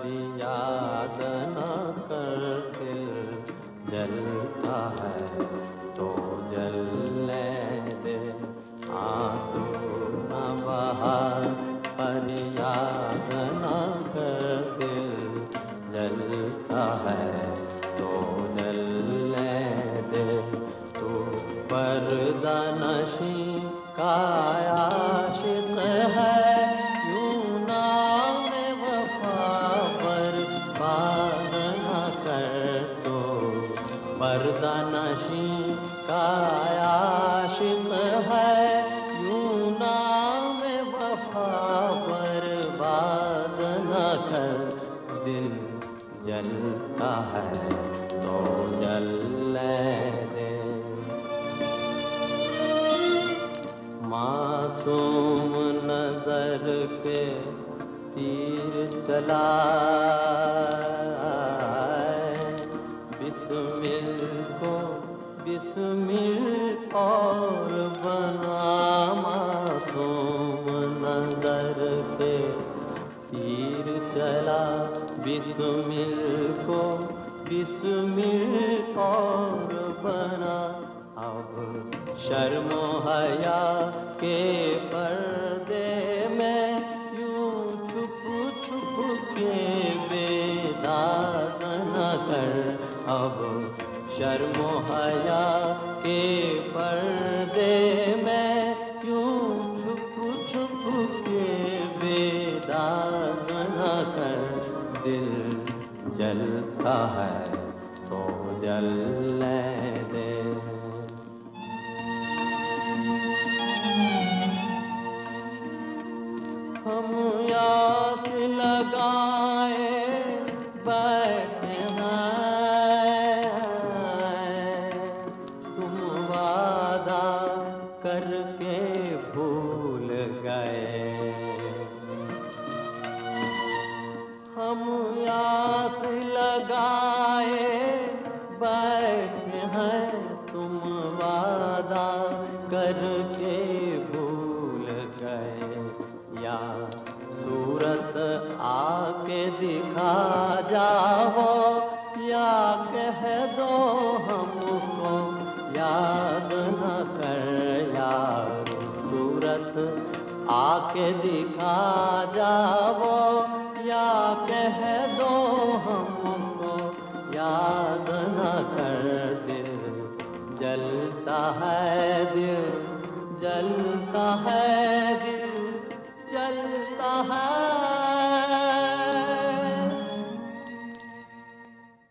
पर याद न कर दिल जलता है तो जलने दे। आँसू न बहा पर याद न कर दिल जलता है तो जलने दे। तू पर्दा नशी का पर्दा नशी का आशिक है, यूँ नाम वफा पर बात न कर। दिल जलता है तो जलने दे मासूम नज़र के तीर चला। बिस्मिल और बना मासूम नज़र के तीर चला बिस्मिल को, बिस्मिल और बना। अब शर्मो हया के पर्दे में यूँ छुप छुप के बेदाग न कर। अब शर्मो हया के पर्दे में क्यों छुप छुप के बेदाग न कर दिल जलता है तो जलने दे। हम याद लगाए बैठे हम याद लगाए, बैठे हैं तुम वादा करके भूल गए। या सूरत आके दिखा जाओ, या कह दो हमको याद न कर। यार सूरत आके दिखा जाओ या कह दो हमको याद न कर दिल। जलता है दिल, जलता है दिल, जलता है